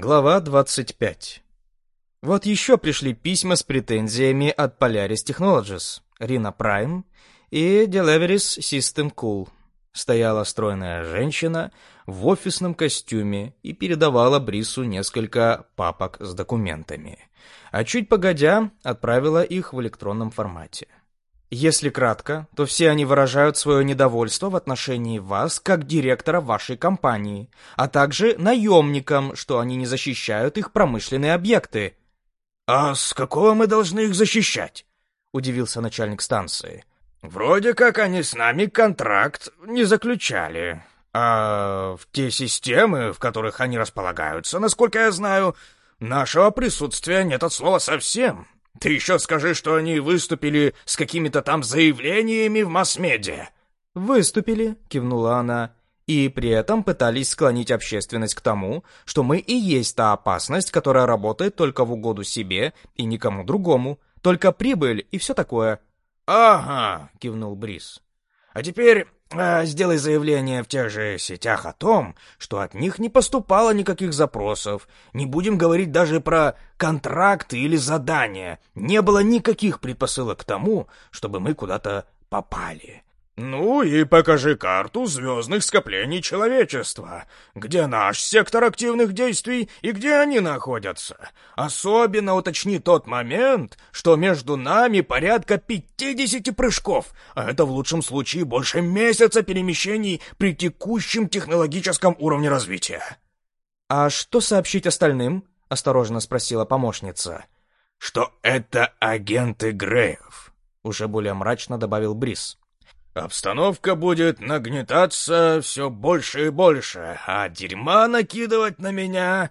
Глава 25. Вот еще пришли письма с претензиями от Polaris Technologies, Rina Prime и Deliveries System Cool. Стояла стройная женщина в офисном костюме и передавала Брису несколько папок с документами. А чуть погодя, отправила их в электронном формате. Если кратко, то все они выражают свое недовольство в отношении вас как директора вашей компании, а также наемникам, что они не защищают их промышленные объекты. «А с какого мы должны их защищать?» — удивился начальник станции. «Вроде как они с нами контракт не заключали. А в те системы, в которых они располагаются, насколько я знаю, нашего присутствия нет от слова совсем. Ты еще скажи, что они выступили с какими-то там заявлениями в масс-медиа. «Выступили», — кивнула она, «и при этом пытались склонить общественность к тому, что мы и есть та опасность, которая работает только в угоду себе и никому другому, только прибыль и все такое». «Ага», — кивнул Брис. «А теперь сделай заявление в тех же сетях о том, что от них не поступало никаких запросов. Не будем говорить даже про контракты или задания. Не было никаких предпосылок к тому, чтобы мы куда-то попали. «Ну и покажи карту звездных скоплений человечества, где наш сектор активных действий и где они находятся. Особенно уточни тот момент, что между нами порядка пятидесяти прыжков, а это в лучшем случае больше месяца перемещений при текущем технологическом уровне развития». «А что сообщить остальным?» — осторожно спросила помощница. «Что это агенты Греев», — уже более мрачно добавил Брис. Обстановка будет нагнетаться все больше и больше, а дерьма накидывать на меня,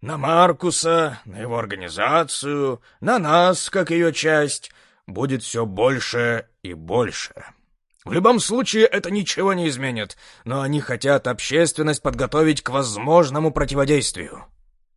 на Маркуса, на его организацию, на нас, как ее часть, будет все больше и больше. В любом случае это ничего не изменит, но они хотят общественность подготовить к возможному противодействию.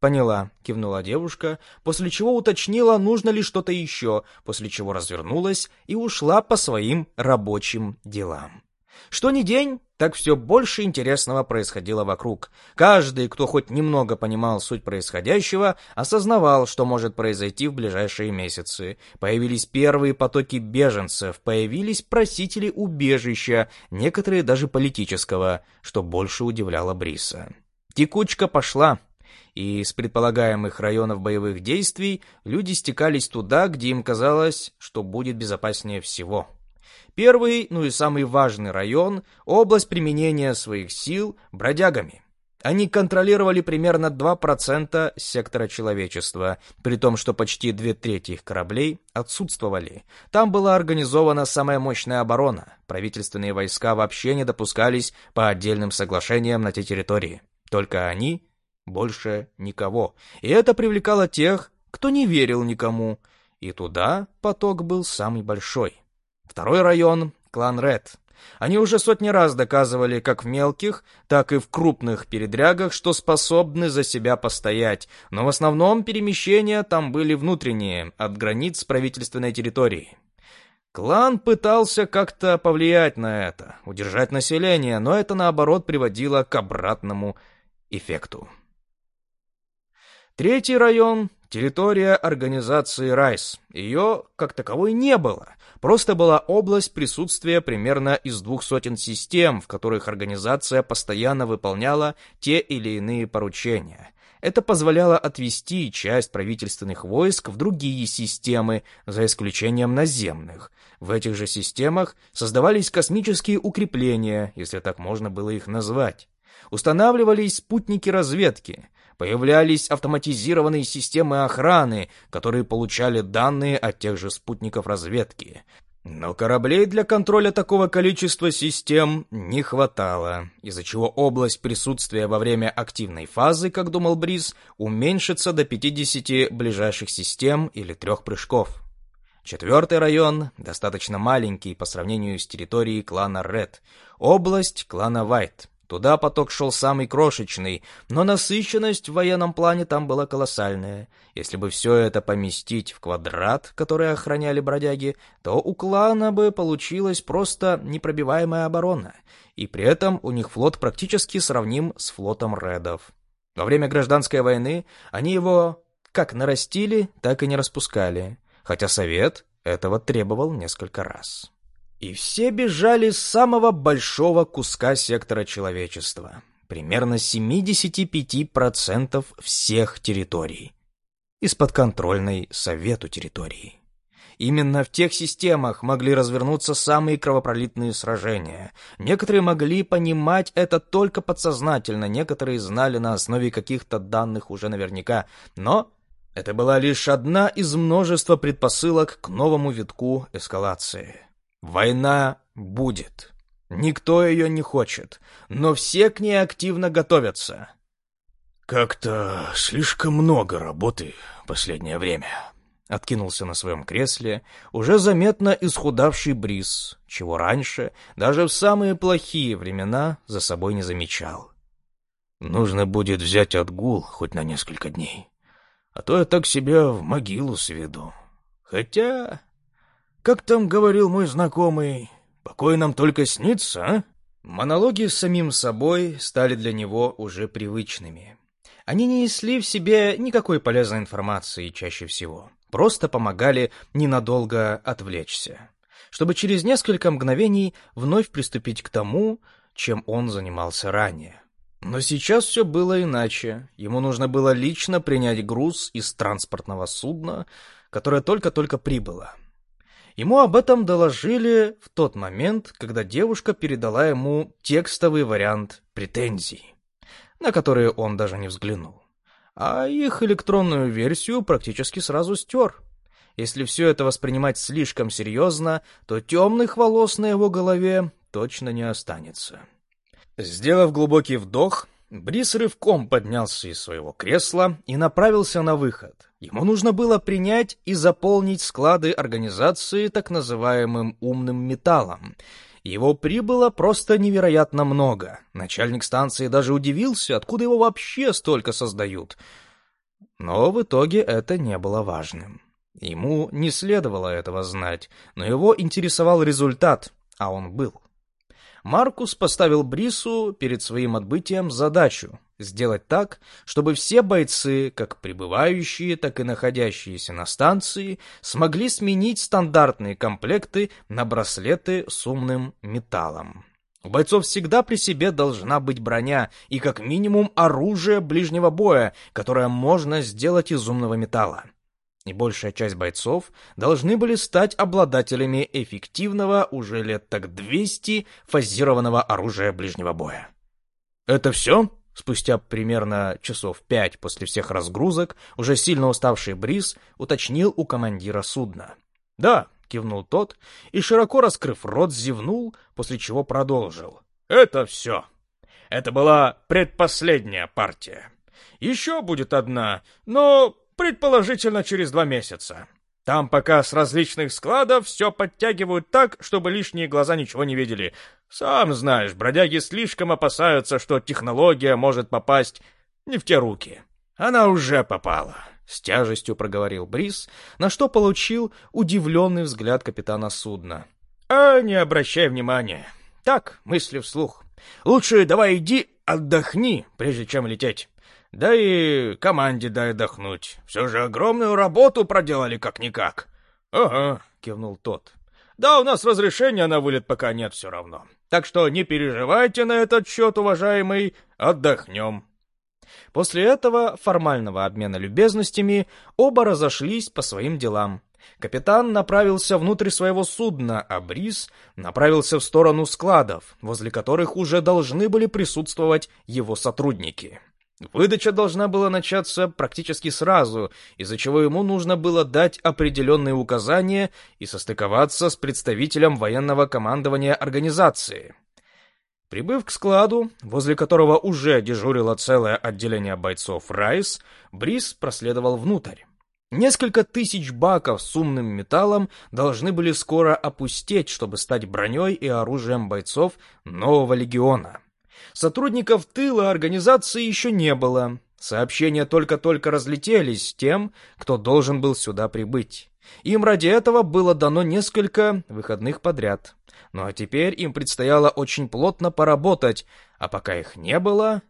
«Поняла», — кивнула девушка, после чего уточнила, нужно ли что-то еще, после чего развернулась и ушла по своим рабочим делам. Что ни день, так все больше интересного происходило вокруг. Каждый, кто хоть немного понимал суть происходящего, осознавал, что может произойти в ближайшие месяцы. Появились первые потоки беженцев, появились просители убежища, некоторые даже политического, что больше удивляло Бриса. Текучка пошла, и из предполагаемых районов боевых действий люди стекались туда, где им казалось, что будет безопаснее всего. Первый, ну и самый важный район – область применения своих сил бродягами. Они контролировали примерно 2% сектора человечества, при том, что почти две трети их кораблей отсутствовали. Там была организована самая мощная оборона. Правительственные войска вообще не допускались по отдельным соглашениям на те территории. Только они больше никого. И это привлекало тех, кто не верил никому. И туда поток был самый большой. Второй район — клан Ред. Они уже сотни раз доказывали как в мелких, так и в крупных передрягах, что способны за себя постоять, но в основном перемещения там были внутренние, от границ правительственной территории. Клан пытался как-то повлиять на это, удержать население, но это наоборот приводило к обратному эффекту. Третий район — территория организации РАЙС. Ее, как таковой, не было. Просто была область присутствия примерно из двух сотен систем, в которых организация постоянно выполняла те или иные поручения. Это позволяло отвести часть правительственных войск в другие системы, за исключением наземных. В этих же системах создавались космические укрепления, если так можно было их назвать. Устанавливались спутники разведки — Появлялись автоматизированные системы охраны, которые получали данные от тех же спутников разведки. Но кораблей для контроля такого количества систем не хватало, из-за чего область присутствия во время активной фазы, как думал Бриз, уменьшится до 50 ближайших систем или трех прыжков. Четвертый район достаточно маленький по сравнению с территорией клана Ред, область клана Вайт. Туда поток шел самый крошечный, но насыщенность в военном плане там была колоссальная. Если бы все это поместить в квадрат, который охраняли бродяги, то у клана бы получилась просто непробиваемая оборона, и при этом у них флот практически сравним с флотом редов. Во время гражданской войны они его как нарастили, так и не распускали, хотя совет этого требовал несколько раз. И все бежали с самого большого куска сектора человечества, примерно 75% всех территорий, из подконтрольной Совету территории. Именно в тех системах могли развернуться самые кровопролитные сражения. Некоторые могли понимать это только подсознательно, некоторые знали на основе каких-то данных уже наверняка, но это была лишь одна из множества предпосылок к новому витку эскалации. Война будет. Никто ее не хочет, но все к ней активно готовятся. «Как-то слишком много работы в последнее время», — откинулся на своем кресле уже заметно исхудавший Бриз, чего раньше, даже в самые плохие времена, за собой не замечал. «Нужно будет взять отгул хоть на несколько дней, а то я так себя в могилу сведу. Хотя как там говорил мой знакомый, покой нам только снится, а? Монологи с самим собой стали для него уже привычными. Они не несли в себе никакой полезной информации чаще всего, просто помогали ненадолго отвлечься, чтобы через несколько мгновений вновь приступить к тому, чем он занимался ранее. Но сейчас все было иначе. Ему нужно было лично принять груз из транспортного судна, которое только-только прибыло. Ему об этом доложили в тот момент, когда девушка передала ему текстовый вариант претензий, на которые он даже не взглянул. А их электронную версию практически сразу стер. Если все это воспринимать слишком серьезно, то темных волос на его голове точно не останется. Сделав глубокий вдох, Брис рывком поднялся из своего кресла и направился на выход. Ему нужно было принять и заполнить склады организации так называемым «умным металлом». Его прибыло просто невероятно много. Начальник станции даже удивился, откуда его вообще столько создают. Но в итоге это не было важным. Ему не следовало этого знать, но его интересовал результат, а он был. Маркус поставил Брису перед своим отбытием задачу сделать так, чтобы все бойцы, как прибывающие, так и находящиеся на станции, смогли сменить стандартные комплекты на браслеты с умным металлом. У бойцов всегда при себе должна быть броня и как минимум оружие ближнего боя, которое можно сделать из умного металла и большая часть бойцов должны были стать обладателями эффективного уже лет так 200 фазированного оружия ближнего боя. «Это все?» Спустя примерно часов пять после всех разгрузок, уже сильно уставший Бриз уточнил у командира судна. «Да», — кивнул тот, и, широко раскрыв рот, зевнул, после чего продолжил. «Это все. Это была предпоследняя партия. Еще будет одна, но Предположительно, через два месяца. Там пока с различных складов все подтягивают так, чтобы лишние глаза ничего не видели. Сам знаешь, бродяги слишком опасаются, что технология может попасть не в те руки. Она уже попала. С тяжестью проговорил Брис, на что получил удивленный взгляд капитана судна. А не обращай внимания. Так, мысли вслух. Лучше давай иди отдохни, прежде чем лететь. Да и команде дай отдохнуть. Все же огромную работу проделали как-никак. — Ага, — кивнул тот. — Да, у нас разрешения на вылет пока нет все равно. Так что не переживайте на этот счет, уважаемый, отдохнем. После этого формального обмена любезностями оба разошлись по своим делам. Капитан направился внутрь своего судна, а Брис направился в сторону складов, возле которых уже должны были присутствовать его сотрудники. Выдача должна была начаться практически сразу, из-за чего ему нужно было дать определенные указания и состыковаться с представителем военного командования организации. Прибыв к складу, возле которого уже дежурило целое отделение бойцов Райс, Брис проследовал внутрь. Несколько тысяч баков с умным металлом должны были скоро опустеть, чтобы стать броней и оружием бойцов нового легиона. Сотрудников тыла организации еще не было. Сообщения только-только разлетелись тем, кто должен был сюда прибыть. Им ради этого было дано несколько выходных подряд. Ну а теперь им предстояло очень плотно поработать, а пока их не было...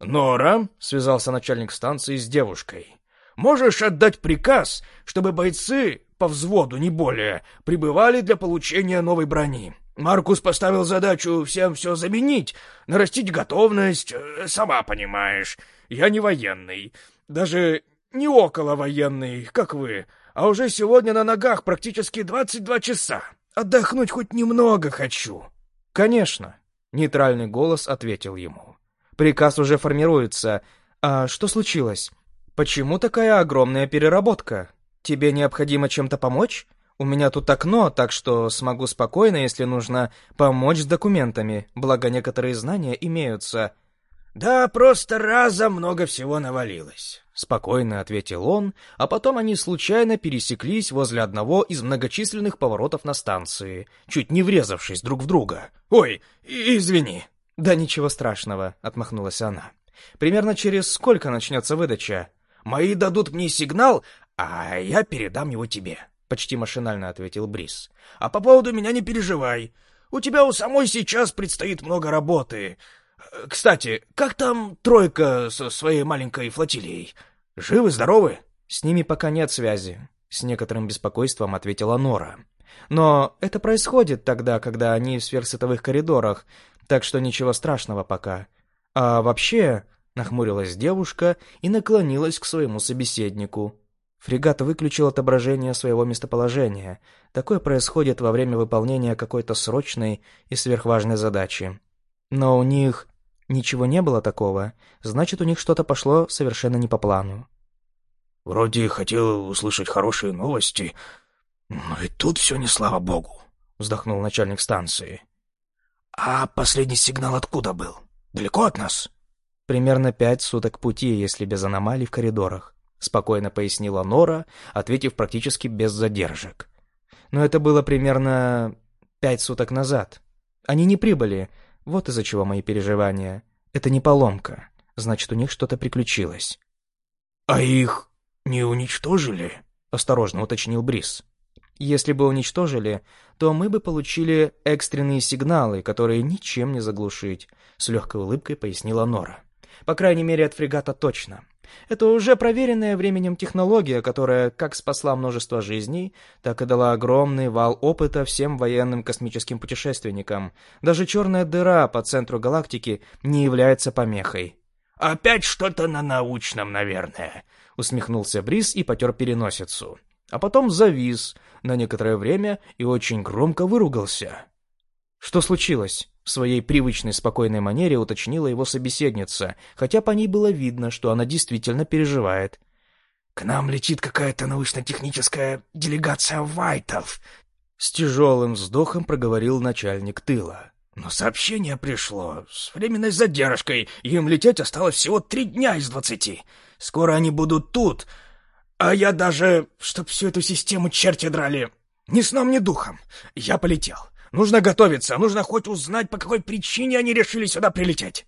«Нора», — связался начальник станции с девушкой, — «можешь отдать приказ, чтобы бойцы по взводу, не более, прибывали для получения новой брони. Маркус поставил задачу всем все заменить, нарастить готовность, э, сама понимаешь. Я не военный, даже не около военный, как вы, а уже сегодня на ногах практически 22 часа. Отдохнуть хоть немного хочу». «Конечно», — нейтральный голос ответил ему. «Приказ уже формируется. А что случилось? Почему такая огромная переработка? Тебе необходимо чем-то помочь? У меня тут окно, так что смогу спокойно, если нужно, помочь с документами, благо некоторые знания имеются». «Да, просто разом много всего навалилось», — спокойно ответил он, а потом они случайно пересеклись возле одного из многочисленных поворотов на станции, чуть не врезавшись друг в друга. «Ой, извини». «Да ничего страшного», — отмахнулась она. «Примерно через сколько начнется выдача?» «Мои дадут мне сигнал, а я передам его тебе», — почти машинально ответил Брис. «А по поводу меня не переживай. У тебя у самой сейчас предстоит много работы. Кстати, как там тройка со своей маленькой флотилией? Живы, здоровы? С ними пока нет связи, с некоторым беспокойством ответила Нора. Но это происходит тогда, когда они в сверхсветовых коридорах, так что ничего страшного пока. А вообще, нахмурилась девушка и наклонилась к своему собеседнику. Фрегат выключил отображение своего местоположения. Такое происходит во время выполнения какой-то срочной и сверхважной задачи. Но у них Ничего не было такого, значит, у них что-то пошло совершенно не по плану. «Вроде хотел услышать хорошие новости, но и тут все не слава богу», — вздохнул начальник станции. «А последний сигнал откуда был? Далеко от нас?» «Примерно пять суток пути, если без аномалий в коридорах», — спокойно пояснила Нора, ответив практически без задержек. «Но это было примерно пять суток назад. Они не прибыли, вот из-за чего мои переживания. Это не поломка. Значит, у них что-то приключилось. «А их не уничтожили?» — осторожно уточнил Брис. «Если бы уничтожили, то мы бы получили экстренные сигналы, которые ничем не заглушить», — с легкой улыбкой пояснила Нора. «По крайней мере, от фрегата точно. Это уже проверенная временем технология, которая как спасла множество жизней, так и дала огромный вал опыта всем военным космическим путешественникам. Даже черная дыра по центру галактики не является помехой. «Опять что-то на научном, наверное», — усмехнулся Брис и потер переносицу. А потом завис на некоторое время и очень громко выругался. «Что случилось?» В своей привычной спокойной манере уточнила его собеседница, хотя по ней было видно, что она действительно переживает. «К нам летит какая-то научно-техническая делегация вайтов», — с тяжелым вздохом проговорил начальник тыла. «Но сообщение пришло с временной задержкой, им лететь осталось всего три дня из двадцати. Скоро они будут тут, а я даже, чтоб всю эту систему черти драли, ни сном, ни духом. Я полетел. Нужно готовиться, нужно хоть узнать, по какой причине они решили сюда прилететь.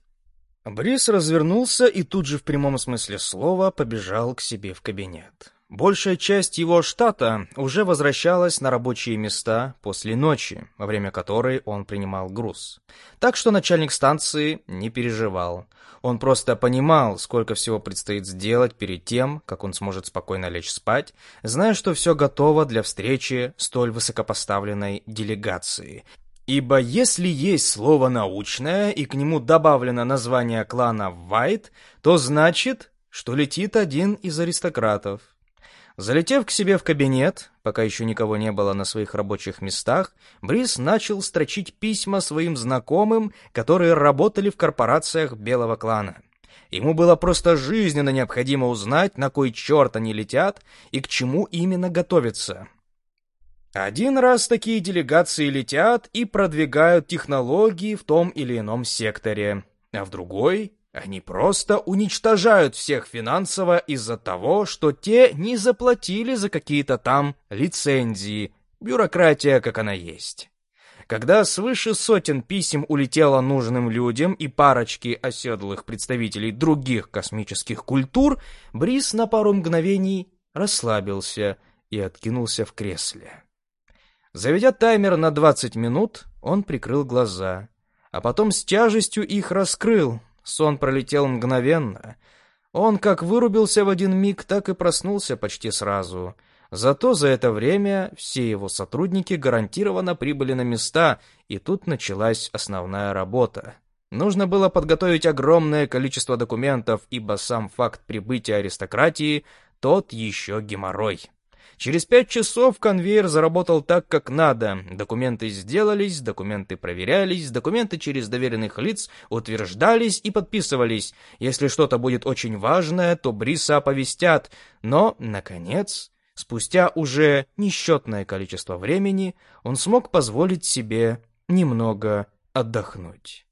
Брис развернулся и тут же в прямом смысле слова побежал к себе в кабинет. Большая часть его штата уже возвращалась на рабочие места после ночи, во время которой он принимал груз. Так что начальник станции не переживал. Он просто понимал, сколько всего предстоит сделать перед тем, как он сможет спокойно лечь спать, зная, что все готово для встречи столь высокопоставленной делегации. Ибо если есть слово «научное» и к нему добавлено название клана «Вайт», то значит, что летит один из аристократов. Залетев к себе в кабинет, пока еще никого не было на своих рабочих местах, Брис начал строчить письма своим знакомым, которые работали в корпорациях Белого клана. Ему было просто жизненно необходимо узнать, на кой черт они летят и к чему именно готовятся. Один раз такие делегации летят и продвигают технологии в том или ином секторе, а в другой они просто уничтожают всех финансово из-за того, что те не заплатили за какие-то там лицензии. Бюрократия, как она есть. Когда свыше сотен писем улетело нужным людям и парочки оседлых представителей других космических культур, Брис на пару мгновений расслабился и откинулся в кресле. Заведя таймер на 20 минут, он прикрыл глаза, а потом с тяжестью их раскрыл, Сон пролетел мгновенно. Он как вырубился в один миг, так и проснулся почти сразу. Зато за это время все его сотрудники гарантированно прибыли на места, и тут началась основная работа. Нужно было подготовить огромное количество документов, ибо сам факт прибытия аристократии — тот еще геморрой. Через пять часов конвейер заработал так, как надо. Документы сделались, документы проверялись, документы через доверенных лиц утверждались и подписывались. Если что-то будет очень важное, то Бриса оповестят. Но, наконец, спустя уже несчетное количество времени, он смог позволить себе немного отдохнуть.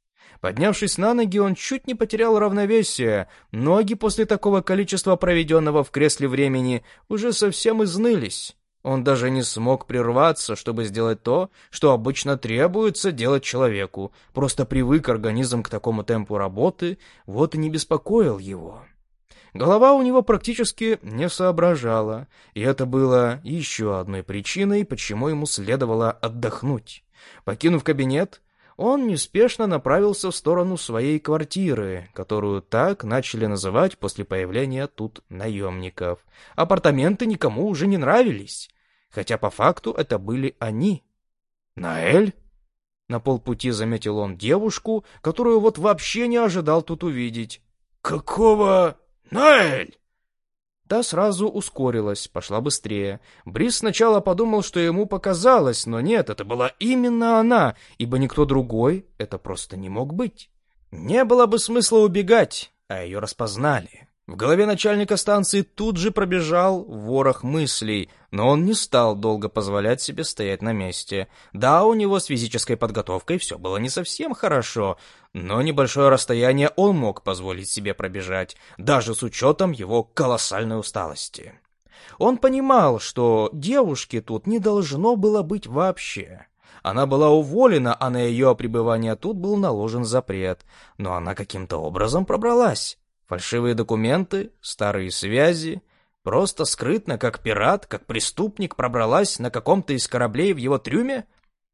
Поднявшись на ноги, он чуть не потерял равновесие. Ноги после такого количества проведенного в кресле времени уже совсем изнылись. Он даже не смог прерваться, чтобы сделать то, что обычно требуется делать человеку. Просто привык организм к такому темпу работы, вот и не беспокоил его. Голова у него практически не соображала, и это было еще одной причиной, почему ему следовало отдохнуть. Покинув кабинет, он неспешно направился в сторону своей квартиры, которую так начали называть после появления тут наемников. Апартаменты никому уже не нравились, хотя по факту это были они. «Наэль?» На полпути заметил он девушку, которую вот вообще не ожидал тут увидеть. «Какого? Наэль!» Та сразу ускорилась, пошла быстрее. Брис сначала подумал, что ему показалось, но нет, это была именно она, ибо никто другой это просто не мог быть. Не было бы смысла убегать, а ее распознали. В голове начальника станции тут же пробежал ворох мыслей, но он не стал долго позволять себе стоять на месте. Да, у него с физической подготовкой все было не совсем хорошо, но небольшое расстояние он мог позволить себе пробежать, даже с учетом его колоссальной усталости. Он понимал, что девушки тут не должно было быть вообще. Она была уволена, а на ее пребывание тут был наложен запрет, но она каким-то образом пробралась. Фальшивые документы, старые связи. Просто скрытно, как пират, как преступник, пробралась на каком-то из кораблей в его трюме?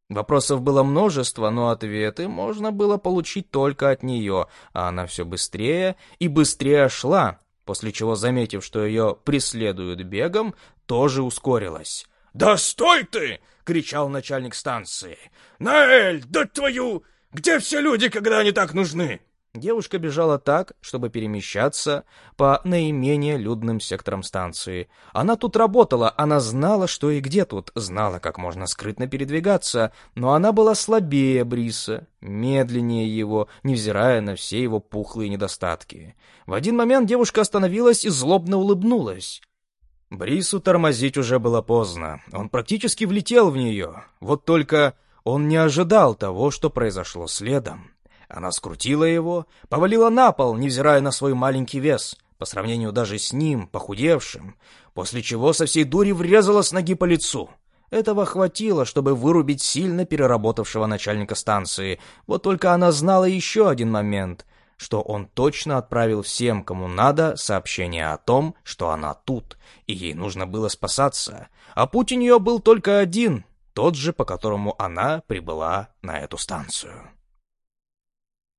Вопросов было множество, но ответы можно было получить только от нее, а она все быстрее и быстрее шла, после чего, заметив, что ее преследуют бегом, тоже ускорилась. «Да стой ты!» — кричал начальник станции. «Наэль, да твою! Где все люди, когда они так нужны?» Девушка бежала так, чтобы перемещаться по наименее людным секторам станции. Она тут работала, она знала, что и где тут, знала, как можно скрытно передвигаться, но она была слабее Бриса, медленнее его, невзирая на все его пухлые недостатки. В один момент девушка остановилась и злобно улыбнулась. Брису тормозить уже было поздно. Он практически влетел в нее. Вот только он не ожидал того, что произошло следом. Она скрутила его, повалила на пол, невзирая на свой маленький вес, по сравнению даже с ним, похудевшим, после чего со всей дури врезала с ноги по лицу. Этого хватило, чтобы вырубить сильно переработавшего начальника станции. Вот только она знала еще один момент, что он точно отправил всем, кому надо, сообщение о том, что она тут, и ей нужно было спасаться. А путь у нее был только один, тот же, по которому она прибыла на эту станцию.